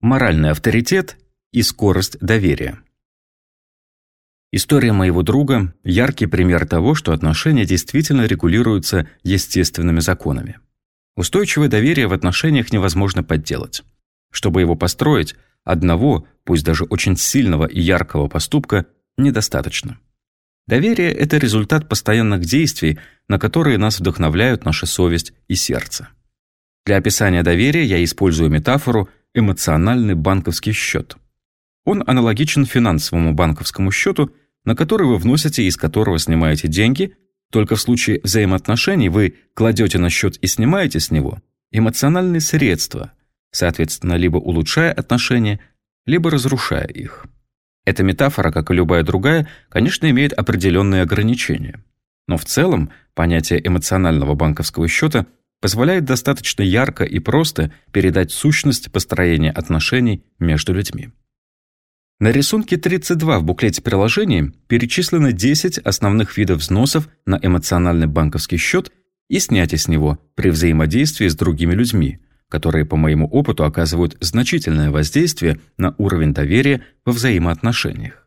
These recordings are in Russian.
Моральный авторитет и скорость доверия. История моего друга – яркий пример того, что отношения действительно регулируются естественными законами. Устойчивое доверие в отношениях невозможно подделать. Чтобы его построить, одного, пусть даже очень сильного и яркого поступка, недостаточно. Доверие – это результат постоянных действий, на которые нас вдохновляют наша совесть и сердце. Для описания доверия я использую метафору «эмоциональный банковский счет». Он аналогичен финансовому банковскому счету, на который вы вносите и из которого снимаете деньги – только в случае взаимоотношений вы кладете на счет и снимаете с него эмоциональные средства, соответственно, либо улучшая отношения, либо разрушая их. Эта метафора, как и любая другая, конечно, имеет определенные ограничения. Но в целом понятие эмоционального банковского счета позволяет достаточно ярко и просто передать сущность построения отношений между людьми. На рисунке 32 в буклете приложения перечислено 10 основных видов взносов на эмоциональный банковский счет и снятие с него при взаимодействии с другими людьми, которые, по моему опыту, оказывают значительное воздействие на уровень доверия во взаимоотношениях.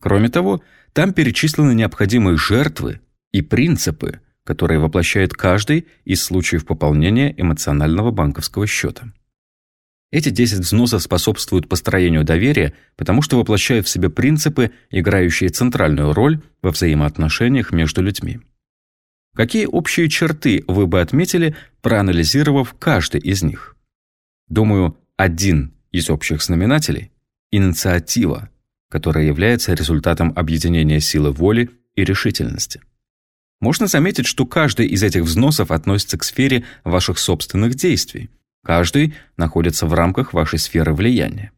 Кроме того, там перечислены необходимые жертвы и принципы, которые воплощает каждый из случаев пополнения эмоционального банковского счета. Эти 10 взносов способствуют построению доверия, потому что воплощают в себе принципы, играющие центральную роль во взаимоотношениях между людьми. Какие общие черты вы бы отметили, проанализировав каждый из них? Думаю, один из общих знаменателей – инициатива, которая является результатом объединения силы воли и решительности. Можно заметить, что каждый из этих взносов относится к сфере ваших собственных действий – Каждый находится в рамках вашей сферы влияния.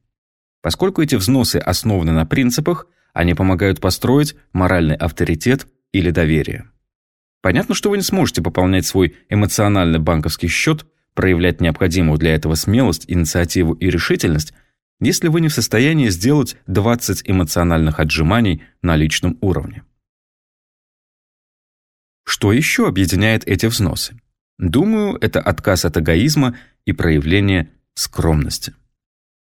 Поскольку эти взносы основаны на принципах, они помогают построить моральный авторитет или доверие. Понятно, что вы не сможете пополнять свой эмоциональный банковский счет, проявлять необходимую для этого смелость, инициативу и решительность, если вы не в состоянии сделать 20 эмоциональных отжиманий на личном уровне. Что еще объединяет эти взносы? Думаю, это отказ от эгоизма и проявление скромности.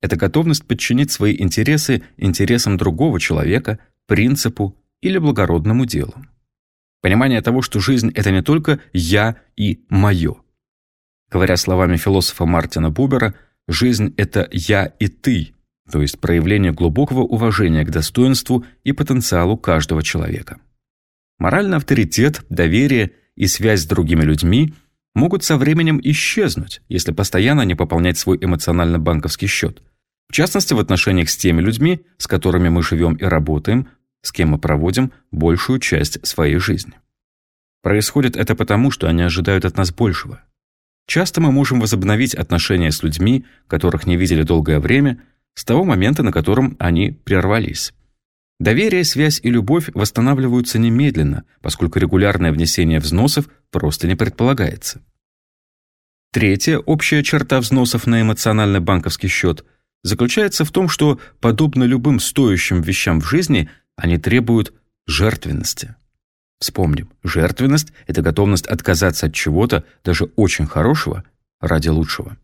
Это готовность подчинить свои интересы интересам другого человека, принципу или благородному делу. Понимание того, что жизнь – это не только «я» и «моё». Говоря словами философа Мартина Бубера, жизнь – это «я» и «ты», то есть проявление глубокого уважения к достоинству и потенциалу каждого человека. Моральный авторитет, доверие и связь с другими людьми – могут со временем исчезнуть, если постоянно не пополнять свой эмоционально-банковский счет. В частности, в отношениях с теми людьми, с которыми мы живем и работаем, с кем мы проводим большую часть своей жизни. Происходит это потому, что они ожидают от нас большего. Часто мы можем возобновить отношения с людьми, которых не видели долгое время, с того момента, на котором они прервались. Доверие, связь и любовь восстанавливаются немедленно, поскольку регулярное внесение взносов просто не предполагается. Третья общая черта взносов на эмоциональный банковский счет заключается в том, что, подобно любым стоящим вещам в жизни, они требуют жертвенности. Вспомним, жертвенность – это готовность отказаться от чего-то, даже очень хорошего, ради лучшего.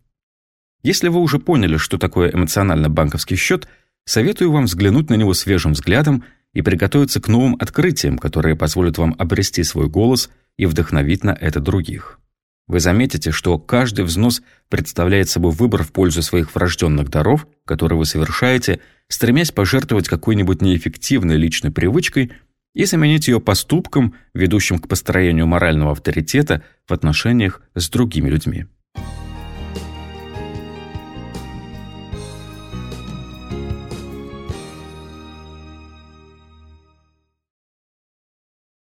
Если вы уже поняли, что такое эмоционально-банковский счет – Советую вам взглянуть на него свежим взглядом и приготовиться к новым открытиям, которые позволят вам обрести свой голос и вдохновить на это других. Вы заметите, что каждый взнос представляет собой выбор в пользу своих врожденных даров, которые вы совершаете, стремясь пожертвовать какой-нибудь неэффективной личной привычкой и заменить ее поступком, ведущим к построению морального авторитета в отношениях с другими людьми.